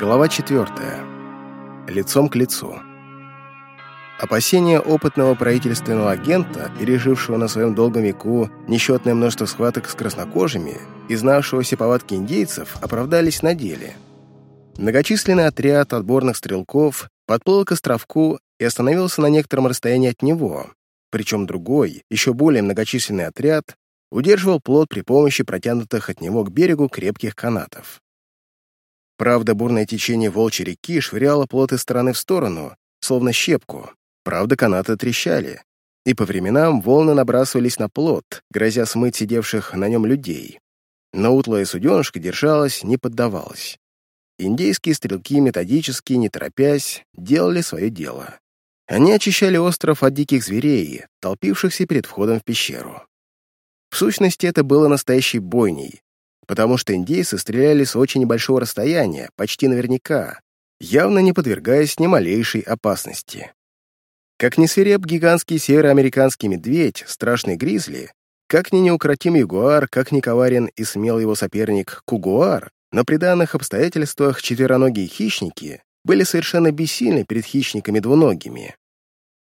Глава 4. Лицом к лицу. Опасения опытного правительственного агента, пережившего на своем долгом веку несчетное множество схваток с краснокожими и знавшегося повадки индейцев, оправдались на деле. Многочисленный отряд отборных стрелков подплыл к островку и остановился на некотором расстоянии от него, причем другой, еще более многочисленный отряд удерживал плот при помощи протянутых от него к берегу крепких канатов. Правда, бурное течение волчьей реки швыряло плот из стороны в сторону, словно щепку. Правда, канаты трещали, и по временам волны набрасывались на плот, грозя смыть сидевших на нем людей. Но утлая суденышка держалась, не поддавалась. Индейские стрелки методически, не торопясь, делали свое дело. Они очищали остров от диких зверей, толпившихся перед входом в пещеру. В сущности, это было настоящей бойней, потому что индейцы стреляли с очень небольшого расстояния, почти наверняка, явно не подвергаясь ни малейшей опасности. Как ни свиреп гигантский североамериканский медведь, страшный гризли, как ни неукротим ягуар, как ни коварен и смел его соперник кугуар, но при данных обстоятельствах четвероногие хищники были совершенно бессильны перед хищниками двуногими.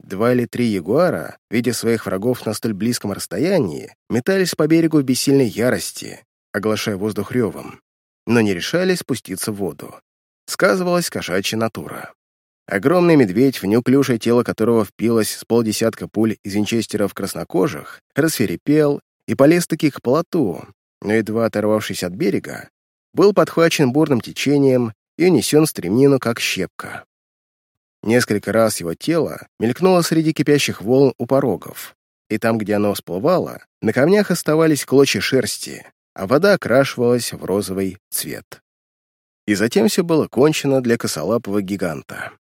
Два или три ягуара, видя своих врагов на столь близком расстоянии, метались по берегу в бессильной ярости, оглашая воздух ревом, но не решались спуститься в воду. Сказывалась кошачья натура. Огромный медведь, в неуклюжее тело которого впилось с полдесятка пуль из винчестеров краснокожих, расферепел и полез-таки к плоту, но, едва оторвавшись от берега, был подхвачен бурным течением и унесен стремнину, как щепка. Несколько раз его тело мелькнуло среди кипящих волн у порогов, и там, где оно всплывало, на камнях оставались клочья шерсти, а вода окрашивалась в розовый цвет. И затем все было кончено для косолапого гиганта.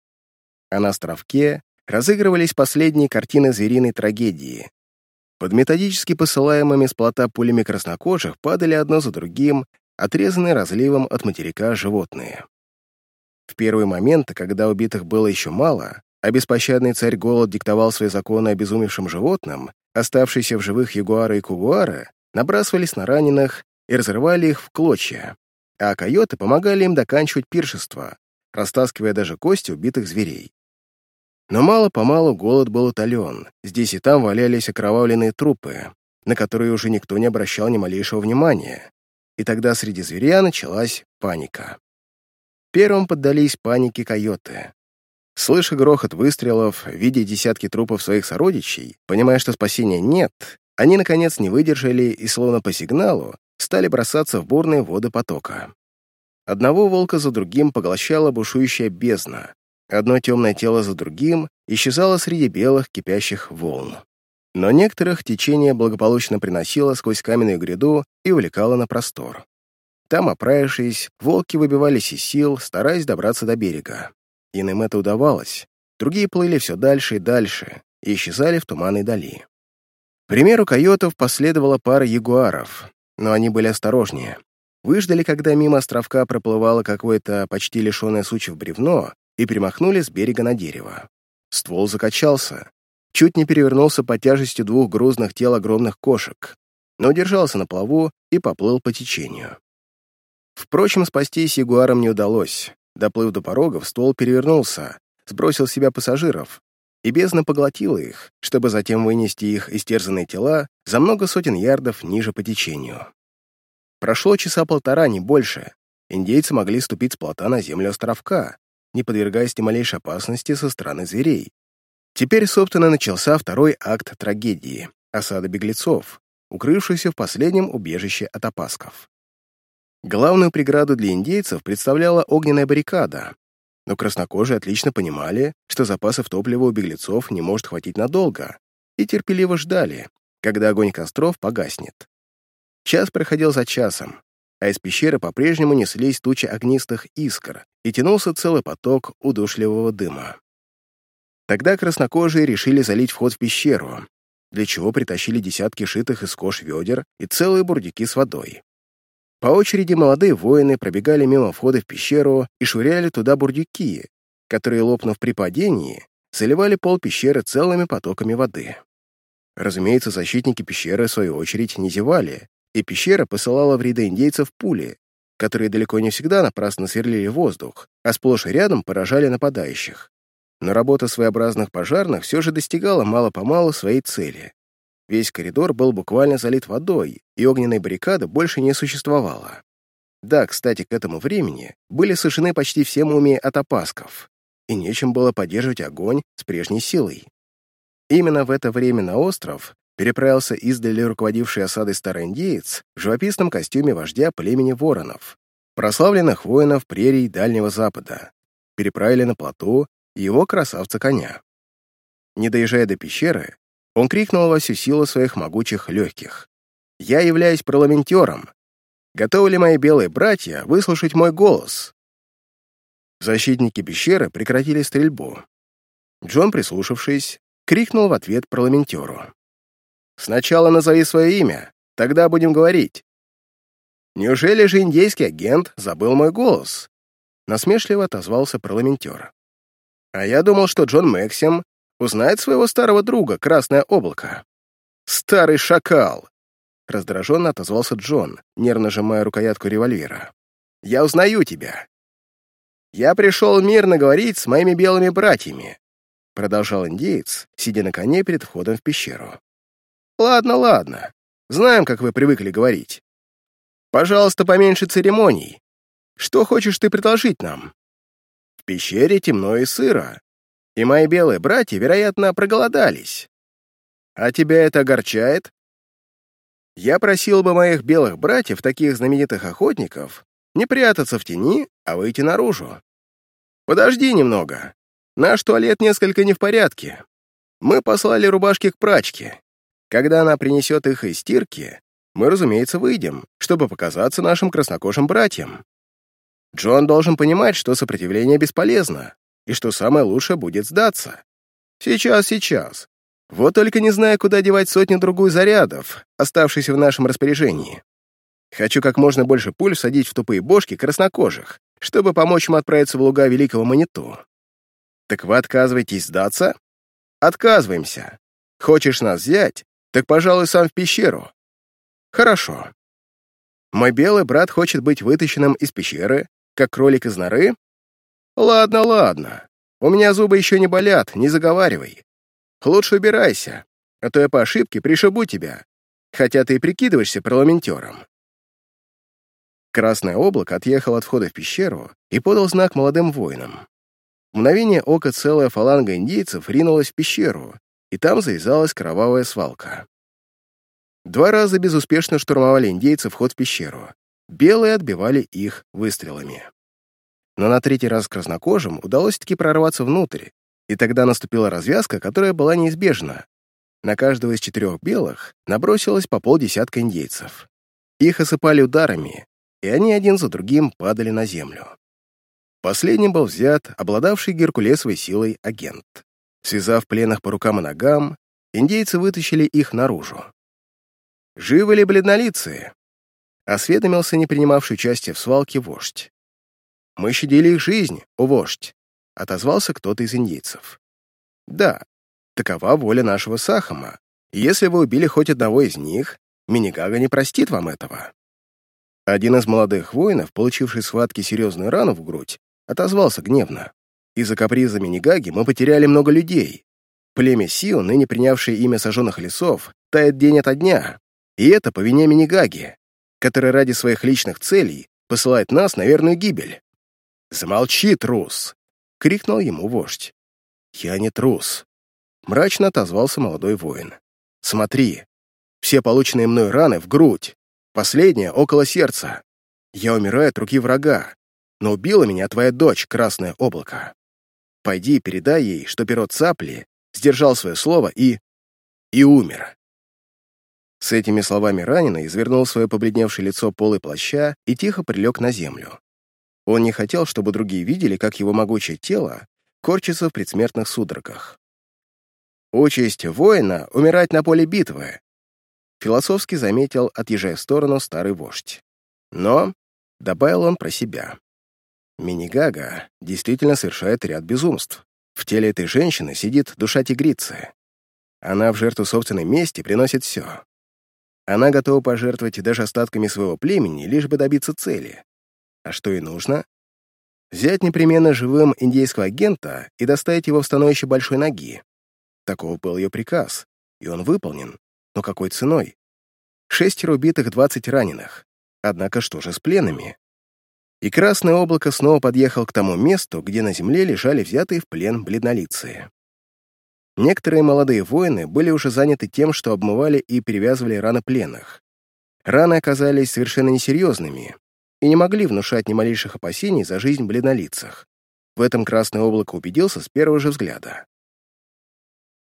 А на островке разыгрывались последние картины звериной трагедии. Под методически посылаемыми с плота пулями краснокожих падали одно за другим, отрезанные разливом от материка животные. В первые моменты, когда убитых было еще мало, а беспощадный царь Голод диктовал свои законы обезумевшим животным, оставшиеся в живых ягуары и кугуары набрасывались на раненых и разрывали их в клочья, а койоты помогали им доканчивать пиршество, растаскивая даже кости убитых зверей. Но мало-помалу голод был утолен, здесь и там валялись окровавленные трупы, на которые уже никто не обращал ни малейшего внимания, и тогда среди зверя началась паника. Первым поддались панике койоты. Слыша грохот выстрелов, видя десятки трупов своих сородичей, понимая, что спасения нет, они, наконец, не выдержали и, словно по сигналу, стали бросаться в бурные воды потока. Одного волка за другим поглощала бушующая бездна, одно темное тело за другим исчезало среди белых кипящих волн. Но некоторых течение благополучно приносило сквозь каменную гряду и увлекало на простор. Там, оправившись, волки выбивались из сил, стараясь добраться до берега. Иным это удавалось. Другие плыли все дальше и дальше и исчезали в туманной дали. К примеру койотов последовала пара ягуаров, но они были осторожнее. Выждали, когда мимо островка проплывало какое-то почти лишенное сучьев бревно, и перемахнули с берега на дерево. Ствол закачался, чуть не перевернулся под тяжестью двух грузных тел огромных кошек, но удержался на плаву и поплыл по течению. Впрочем, спастись ягуарам не удалось. Доплыв до порогов, ствол перевернулся, сбросил с себя пассажиров, и бездна поглотила их, чтобы затем вынести их истерзанные тела за много сотен ярдов ниже по течению. Прошло часа полтора, не больше. Индейцы могли ступить с плота на землю островка, не подвергаясь ни малейшей опасности со стороны зверей. Теперь, собственно, начался второй акт трагедии — осада беглецов, укрывшихся в последнем убежище от опасков. Главную преграду для индейцев представляла огненная баррикада, но краснокожие отлично понимали, что запасов топлива у беглецов не может хватить надолго, и терпеливо ждали, когда огонь костров погаснет. Час проходил за часом, а из пещеры по-прежнему неслись тучи огнистых искр, и тянулся целый поток удушливого дыма. Тогда краснокожие решили залить вход в пещеру, для чего притащили десятки шитых из кож ведер и целые бурдюки с водой. По очереди молодые воины пробегали мимо входа в пещеру и швыряли туда бурдюки, которые, лопнув при падении, заливали пол пещеры целыми потоками воды. Разумеется, защитники пещеры, в свою очередь, не зевали, и пещера посылала в ряды индейцев пули, которые далеко не всегда напрасно сверлили воздух, а сплошь и рядом поражали нападающих. Но работа своеобразных пожарных все же достигала мало-помалу своей цели. Весь коридор был буквально залит водой, и огненной баррикады больше не существовало. Да, кстати, к этому времени были сушены почти все мумии от опасков, и нечем было поддерживать огонь с прежней силой. Именно в это время на остров переправился издали руководивший осадой старый индеец в живописном костюме вождя племени воронов, прославленных воинов прерий Дальнего Запада. Переправили на плоту его красавца-коня. Не доезжая до пещеры, он крикнул во всю силу своих могучих легких. «Я являюсь парламентером. Готовы ли мои белые братья выслушать мой голос?» Защитники пещеры прекратили стрельбу. Джон, прислушавшись, крикнул в ответ парламентеру. «Сначала назови свое имя, тогда будем говорить». «Неужели же индейский агент забыл мой голос?» Насмешливо отозвался парламентер. «А я думал, что Джон Максим узнает своего старого друга, Красное Облако». «Старый шакал!» Раздраженно отозвался Джон, нервно сжимая рукоятку револьвера. «Я узнаю тебя. Я пришел мирно говорить с моими белыми братьями продолжал индеец, сидя на коне перед входом в пещеру. «Ладно, ладно. Знаем, как вы привыкли говорить. Пожалуйста, поменьше церемоний. Что хочешь ты предложить нам? В пещере темно и сыро, и мои белые братья, вероятно, проголодались. А тебя это огорчает? Я просил бы моих белых братьев, таких знаменитых охотников, не прятаться в тени, а выйти наружу. Подожди немного. Наш туалет несколько не в порядке. Мы послали рубашки к прачке. Когда она принесет их из стирки, мы, разумеется, выйдем, чтобы показаться нашим краснокожим братьям. Джон должен понимать, что сопротивление бесполезно, и что самое лучшее будет сдаться. Сейчас, сейчас. Вот только не знаю, куда девать сотню-другую зарядов, оставшихся в нашем распоряжении. Хочу как можно больше пуль всадить в тупые бошки краснокожих, чтобы помочь им отправиться в луга Великого Маниту. Так вы отказываетесь сдаться? Отказываемся. Хочешь нас взять? Так, пожалуй, сам в пещеру. Хорошо. Мой белый брат хочет быть вытащенным из пещеры, как кролик из норы? Ладно, ладно. У меня зубы еще не болят, не заговаривай. Лучше убирайся, а то я по ошибке пришибу тебя, хотя ты и прикидываешься парламентером. Красное облако отъехало от входа в пещеру и подал знак молодым воинам. В мгновение ока целая фаланга индейцев ринулась в пещеру, и там завязалась кровавая свалка. Два раза безуспешно штурмовали индейцы вход в пещеру. Белые отбивали их выстрелами. Но на третий раз краснокожим удалось таки прорваться внутрь, и тогда наступила развязка, которая была неизбежна. На каждого из четырех белых набросилось по полдесятка индейцев. Их осыпали ударами, и они один за другим падали на землю. Последним был взят обладавший геркулесовой силой агент. Связав пленных по рукам и ногам, индейцы вытащили их наружу. «Живы ли бледнолицые?» — осведомился не принимавший участие в свалке вождь. «Мы щадили их жизнь, о вождь», — отозвался кто-то из индейцев. «Да, такова воля нашего Сахама, если вы убили хоть одного из них, Минигага не простит вам этого». Один из молодых воинов, получивший схватки серьезную рану в грудь, отозвался гневно. Из-за каприза Минигаги мы потеряли много людей. Племя Сио, ныне принявшее имя сожженных лесов, тает день ото дня. И это по вине Минигаги, который ради своих личных целей посылает нас на верную гибель. «Замолчи, трус!» — крикнул ему вождь. «Я не трус», — мрачно отозвался молодой воин. «Смотри, все полученные мной раны в грудь, последняя — около сердца. Я умираю от руки врага, но убила меня твоя дочь, Красное Облако. Пойди передай ей, что перо цапли сдержал свое слово и... и умер». С этими словами раненый извернул свое побледневшее лицо полой плаща и тихо прилег на землю. Он не хотел, чтобы другие видели, как его могучее тело корчится в предсмертных судорогах. «Участь воина — умирать на поле битвы», философски заметил, отъезжая в сторону старый вождь. Но, добавил он про себя, Минигага действительно совершает ряд безумств. В теле этой женщины сидит душа тигрицы. Она в жертву собственной мести приносит все. Она готова пожертвовать даже остатками своего племени, лишь бы добиться цели. А что и нужно? Взять непременно живым индейского агента и доставить его в становище Большой Ноги. Такого был ее приказ, и он выполнен. Но какой ценой? Шестеро убитых, двадцать раненых. Однако что же с пленными? И Красное облако снова подъехал к тому месту, где на земле лежали взятые в плен бледнолицые. Некоторые молодые воины были уже заняты тем, что обмывали и перевязывали раны пленных. Раны оказались совершенно несерьезными и не могли внушать ни малейших опасений за жизнь бледнолицах. В этом Красное облако убедился с первого же взгляда.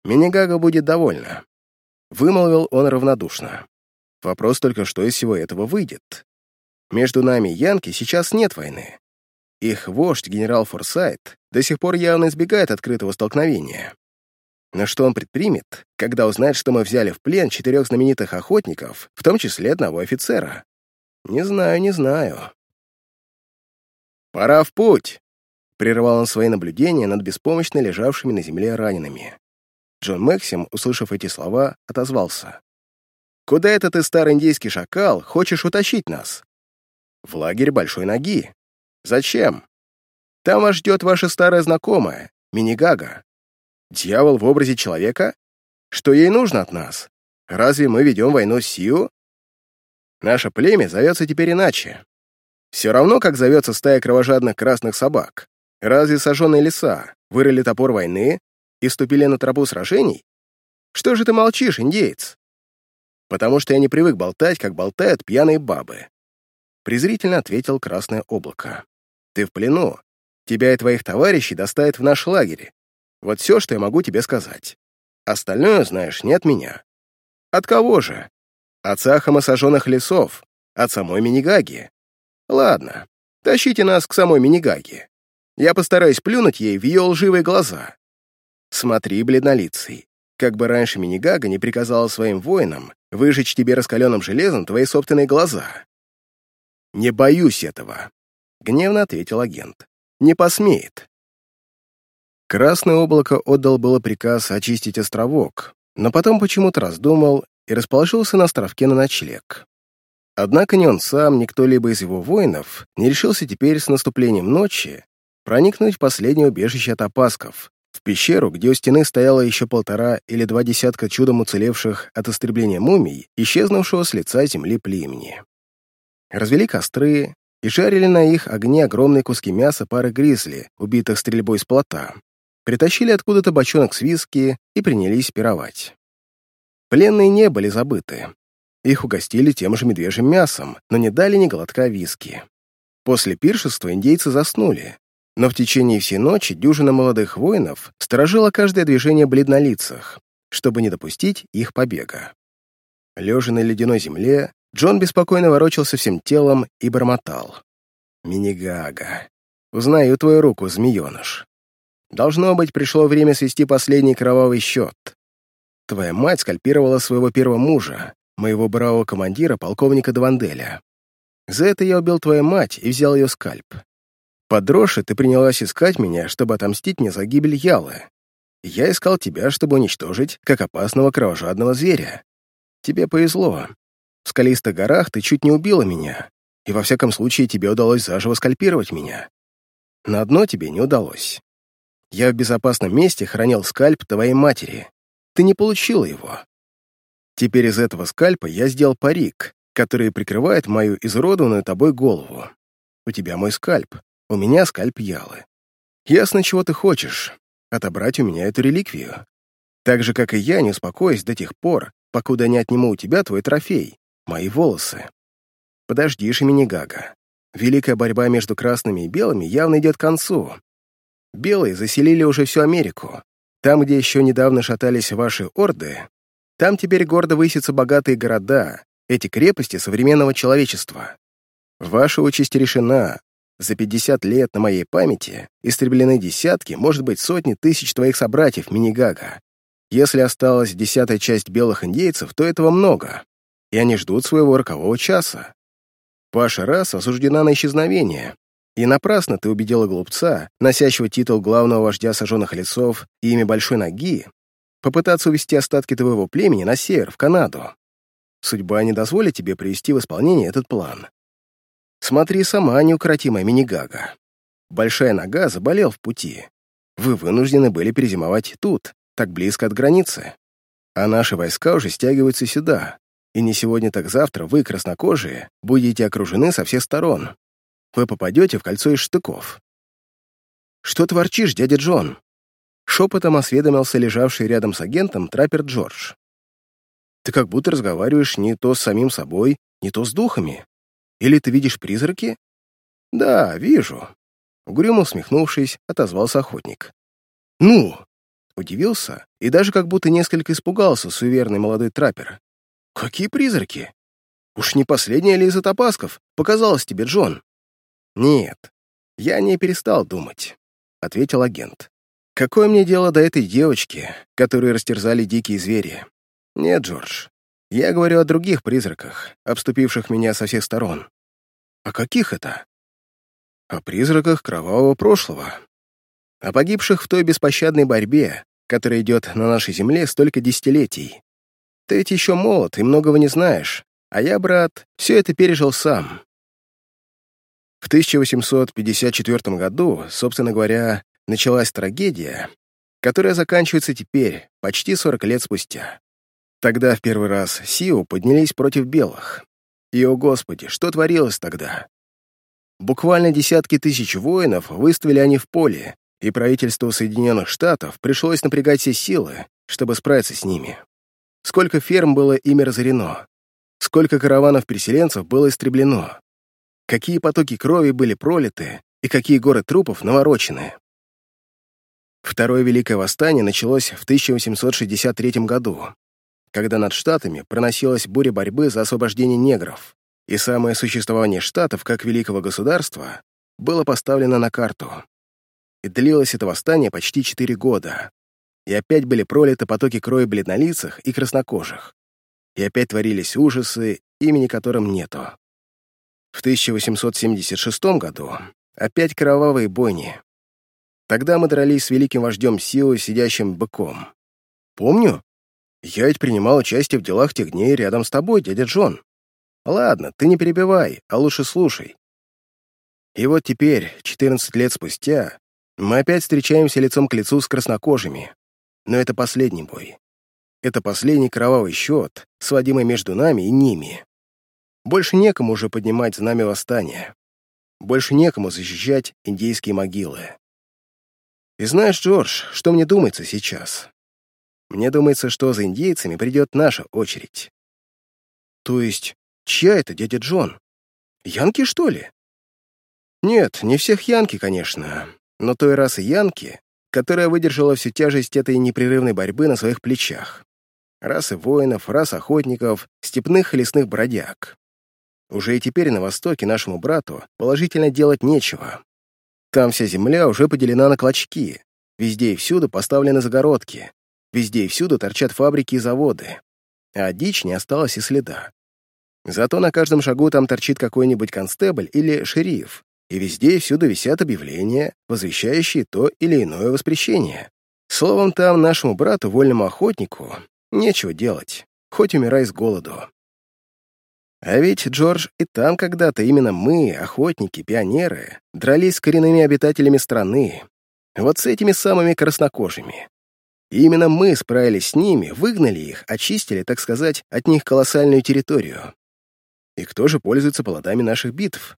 «Минигага будет довольна», — вымолвил он равнодушно. Вопрос только, что из всего этого выйдет. Между нами Янки сейчас нет войны. Их вождь, генерал Форсайт, до сих пор явно избегает открытого столкновения. Но что он предпримет, когда узнает, что мы взяли в плен четырех знаменитых охотников, в том числе одного офицера? Не знаю, не знаю. «Пора в путь!» — прервал он свои наблюдения над беспомощно лежавшими на земле ранеными. Джон Максим, услышав эти слова, отозвался. Куда это ты, старый индейский шакал, хочешь утащить нас? В лагерь Большой Ноги. Зачем? Там вас ждет ваша старая знакомая, Минигага. Дьявол в образе человека? Что ей нужно от нас? Разве мы ведем войну с Сиу? Наше племя зовется теперь иначе. Все равно, как зовется стая кровожадных красных собак. Разве сожженные леса вырыли топор войны и вступили на тропу сражений? Что же ты молчишь, индеец? потому что я не привык болтать, как болтают пьяные бабы. Презрительно ответил Красное облако. Ты в плену. Тебя и твоих товарищей доставят в наш лагерь. Вот все, что я могу тебе сказать. Остальное, знаешь, не от меня. От кого же? От сахама сожженных лесов, от самой Минигаги. Ладно, тащите нас к самой Минигаге. Я постараюсь плюнуть ей в ее лживые глаза. Смотри, бледнолицый, как бы раньше Минигага не приказала своим воинам выжечь тебе раскаленным железом твои собственные глаза. «Не боюсь этого», — гневно ответил агент. «Не посмеет». Красное облако отдал было приказ очистить островок, но потом почему-то раздумал и расположился на островке на ночлег. Однако ни он сам, ни кто-либо из его воинов не решился теперь с наступлением ночи проникнуть в последнее убежище от опасков, в пещеру, где у стены стояло еще полтора или два десятка чудом уцелевших от истребления мумий, исчезнувшего с лица земли племени. Развели костры и жарили на их огне огромные куски мяса пары гризли, убитых стрельбой с плота. Притащили откуда-то бочонок с виски и принялись пировать. Пленные не были забыты. Их угостили тем же медвежьим мясом, но не дали ни глотка виски. После пиршества индейцы заснули, но в течение всей ночи дюжина молодых воинов сторожила каждое движение бледнолицах, чтобы не допустить их побега. Лежа на ледяной земле, Джон беспокойно ворочался всем телом и бормотал. «Минигага, узнаю твою руку, змееныш. Должно быть, пришло время свести последний кровавый счет. Твоя мать скальпировала своего первого мужа, моего бравого командира, полковника Даванделя. За это я убил твою мать и взял ее скальп. Подросши, ты принялась искать меня, чтобы отомстить мне за гибель Ялы. Я искал тебя, чтобы уничтожить, как опасного кровожадного зверя. Тебе повезло. В скалистых горах ты чуть не убила меня, и во всяком случае тебе удалось заживо скальпировать меня. На одно тебе не удалось. Я в безопасном месте хранил скальп твоей матери. Ты не получила его. Теперь из этого скальпа я сделал парик, который прикрывает мою изуродованную тобой голову. У тебя мой скальп, у меня скальп Ялы. Ясно, чего ты хочешь. Отобрать у меня эту реликвию. Так же, как и я, не успокоюсь до тех пор, покуда не отниму у тебя твой трофей, мои волосы. Подожди, Шеминигага. Великая борьба между красными и белыми явно идет к концу. Белые заселили уже всю Америку. Там, где еще недавно шатались ваши орды, там теперь гордо высятся богатые города, эти крепости современного человечества. Ваша участь решена, за 50 лет на моей памяти истреблены десятки, может быть, сотни тысяч твоих собратьев, Минигага. Если осталась десятая часть белых индейцев, то этого много, и они ждут своего рокового часа. Ваша раса осуждена на исчезновение, и напрасно ты убедила глупца, носящего титул главного вождя сожженных лесов и имя Большой Ноги, попытаться увести остатки твоего племени на север, в Канаду. Судьба не дозволит тебе привести в исполнение этот план. Смотри сама, неукротимая мини-гага. Большая нога заболел в пути. Вы вынуждены были перезимовать тут, так близко от границы. А наши войска уже стягиваются сюда, и не сегодня, так завтра вы, краснокожие, будете окружены со всех сторон. Вы попадете в кольцо из штыков. «Что творчишь, дядя Джон?» Шепотом осведомился лежавший рядом с агентом траппер Джордж. «Ты как будто разговариваешь не то с самим собой, не то с духами. Или ты видишь призраки?» «Да, вижу», — угрюмо усмехнувшись, отозвался охотник. «Ну!» — удивился и даже как будто несколько испугался суеверный молодой траппер. «Какие призраки? Уж не последняя ли из отопасков показалось тебе, Джон?» «Нет, я не перестал думать», — ответил агент. «Какое мне дело до этой девочки, которую растерзали дикие звери? Нет, Джордж, я говорю о других призраках, обступивших меня со всех сторон. О каких это? О призраках кровавого прошлого. О погибших в той беспощадной борьбе, которая идет на нашей земле столько десятилетий. Ты ведь еще молод и многого не знаешь, а я, брат, все это пережил сам. В 1854 году, собственно говоря, началась трагедия, которая заканчивается теперь, почти 40 лет спустя. Тогда в первый раз Сиу поднялись против белых. И, о господи, что творилось тогда? Буквально десятки тысяч воинов выставили они в поле, и правительству Соединенных Штатов пришлось напрягать все силы, чтобы справиться с ними. Сколько ферм было ими разорено, сколько караванов переселенцев было истреблено, какие потоки крови были пролиты и какие горы трупов наворочены. Второе Великое Восстание началось в 1863 году, когда над Штатами проносилась буря борьбы за освобождение негров, и самое существование Штатов как великого государства было поставлено на карту. И длилось это восстание почти четыре года. И опять были пролиты потоки крови бледнолицых и краснокожих. И опять творились ужасы, имени которым нету. В 1876 году опять кровавые бойни. Тогда мы дрались с великим вождем Сио, сидящим быком. Помню, я ведь принимал участие в делах тех дней рядом с тобой, дядя Джон. Ладно, ты не перебивай, а лучше слушай. И вот теперь, 14 лет спустя, мы опять встречаемся лицом к лицу с краснокожими. Но это последний бой. Это последний кровавый счет, сводимый между нами и ними. Больше некому уже поднимать знамя восстания. Больше некому защищать индейские могилы. И знаешь, Джордж, что мне думается сейчас? Мне думается, что за индейцами придет наша очередь. То есть, чья это дядя Джон? Янки, что ли? Нет, не всех Янки, конечно, но той расы Янки, которая выдержала всю тяжесть этой непрерывной борьбы на своих плечах. Расы воинов, рас охотников, степных и лесных бродяг. Уже и теперь на Востоке нашему брату положительно делать нечего. Там вся земля уже поделена на клочки, везде и всюду поставлены загородки, Везде и всюду торчат фабрики и заводы, а дичь не осталось и следа. Зато на каждом шагу там торчит какой-нибудь констебль или шериф, и везде и всюду висят объявления, возвещающие то или иное воспрещение. Словом, там нашему брату, вольному охотнику, нечего делать, хоть умирай с голоду. А ведь, Джордж, и там когда-то именно мы, охотники, пионеры, дрались с коренными обитателями страны, вот с этими самыми краснокожими. И именно мы справились с ними, выгнали их, очистили, так сказать, от них колоссальную территорию. И кто же пользуется плодами наших битв?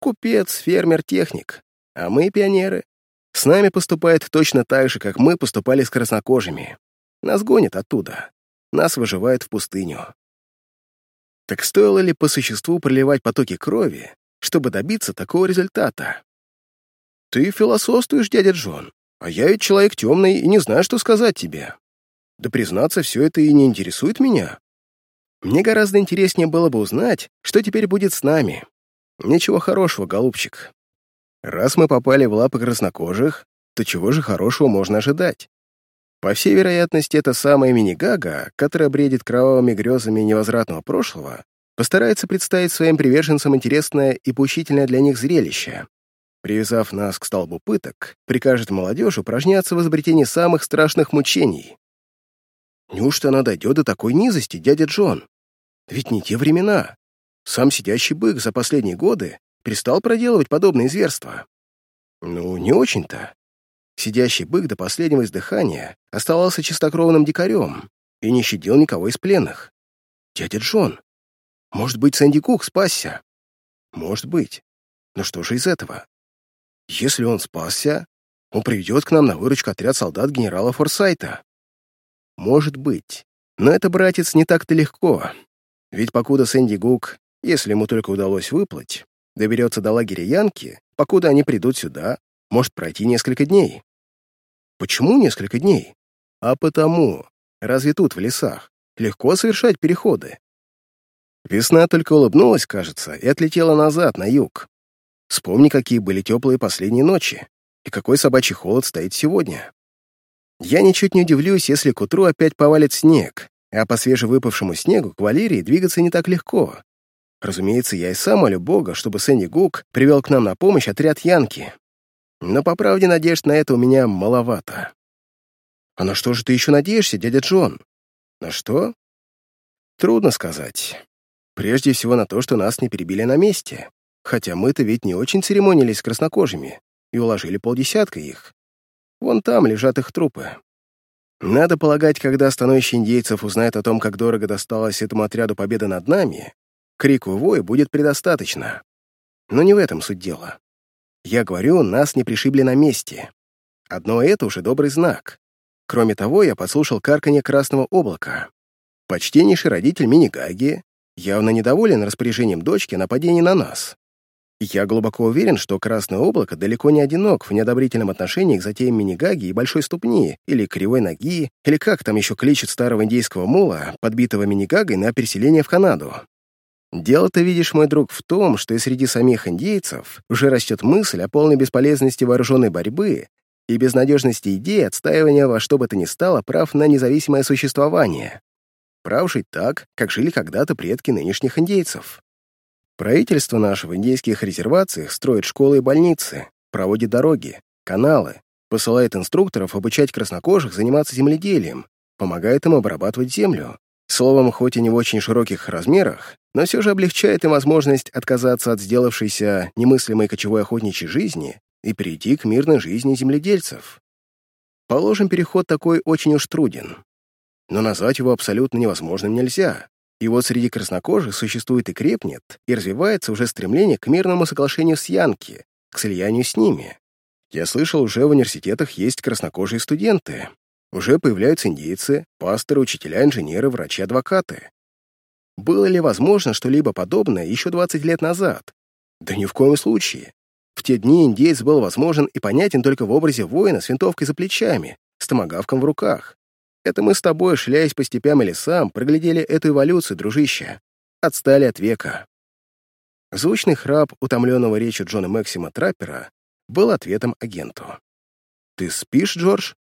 Купец, фермер, техник. А мы, пионеры, с нами поступает точно так же, как мы поступали с краснокожими. Нас гонят оттуда. Нас выживают в пустыню. Так стоило ли по существу проливать потоки крови, чтобы добиться такого результата? Ты философствуешь, дядя Джон. А я ведь человек темный и не знаю, что сказать тебе. Да признаться, все это и не интересует меня. Мне гораздо интереснее было бы узнать, что теперь будет с нами. Ничего хорошего, голубчик. Раз мы попали в лапы краснокожих, то чего же хорошего можно ожидать? По всей вероятности, это самая мини-гага, которая бредит кровавыми грезами невозвратного прошлого, постарается представить своим приверженцам интересное и поучительное для них зрелище, привязав нас к столбу пыток, прикажет молодежь упражняться в изобретении самых страшных мучений. Неужто она дойдет до такой низости, дядя Джон? Ведь не те времена. Сам сидящий бык за последние годы перестал проделывать подобные зверства? Ну, не очень-то. Сидящий бык до последнего издыхания оставался чистокровным дикарем и не щадил никого из пленных. Дядя Джон. Может быть, Сэнди Кук спасся? Может быть. Но что же из этого? Если он спасся, он приведет к нам на выручку отряд солдат генерала Форсайта. Может быть. Но это, братец, не так-то легко. Ведь покуда Сэнди Гук, если ему только удалось выплыть, доберется до лагеря Янки, покуда они придут сюда, может пройти несколько дней. Почему несколько дней? А потому, разве тут, в лесах, легко совершать переходы? Весна только улыбнулась, кажется, и отлетела назад, на юг. Вспомни, какие были теплые последние ночи, и какой собачий холод стоит сегодня. Я ничуть не удивлюсь, если к утру опять повалит снег, а по свежевыпавшему снегу к Валерии двигаться не так легко. Разумеется, я и сам молю Бога, чтобы Сэнни Гук привел к нам на помощь отряд Янки. Но, по правде, надежд на это у меня маловато. А на что же ты еще надеешься, дядя Джон? На что? Трудно сказать. Прежде всего на то, что нас не перебили на месте. Хотя мы-то ведь не очень церемонились с краснокожими и уложили полдесятка их. Вон там лежат их трупы. Надо полагать, когда становище индейцев узнает о том, как дорого досталось этому отряду победа над нами, крику вой будет предостаточно. Но не в этом суть дела. Я говорю, нас не пришибли на месте. Одно это уже добрый знак. Кроме того, я послушал карканье красного облака. Почтеннейший родитель Минигаги явно недоволен распоряжением дочки о нападении на нас. Я глубоко уверен, что Красное Облако далеко не одинок в неодобрительном отношении к затеям Минигаги и Большой Ступни, или Кривой Ноги, или как там еще кличут старого индейского мула, подбитого Минигагой на переселение в Канаду. Дело-то, видишь, мой друг, в том, что и среди самих индейцев уже растет мысль о полной бесполезности вооруженной борьбы и безнадежности идеи отстаивания во что бы то ни стало прав на независимое существование. Прав жить так, как жили когда-то предки нынешних индейцев. Правительство наше в индейских резервациях строит школы и больницы, проводит дороги, каналы, посылает инструкторов обучать краснокожих заниматься земледелием, помогает им обрабатывать землю. Словом, хоть и не в очень широких размерах, но все же облегчает им возможность отказаться от сделавшейся немыслимой кочевой охотничьей жизни и перейти к мирной жизни земледельцев. Положим, переход такой очень уж труден. Но назвать его абсолютно невозможным нельзя. И вот среди краснокожих существует и крепнет, и развивается уже стремление к мирному соглашению с Янки, к слиянию с ними. Я слышал, уже в университетах есть краснокожие студенты. Уже появляются индейцы, пасторы, учителя, инженеры, врачи, адвокаты. Было ли возможно что-либо подобное еще 20 лет назад? Да ни в коем случае. В те дни индейец был возможен и понятен только в образе воина с винтовкой за плечами, с томагавком в руках. Это мы с тобой, шляясь по степям и лесам, проглядели эту эволюцию, дружище. Отстали от века. Звучный храп утомленного речью Джона Максима Траппера был ответом агенту. «Ты спишь, Джордж?» —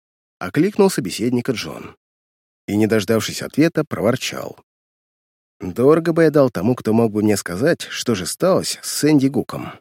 окликнул собеседника Джон. И, не дождавшись ответа, проворчал. «Дорого бы я дал тому, кто мог бы мне сказать, что же сталось с Сэнди Гуком».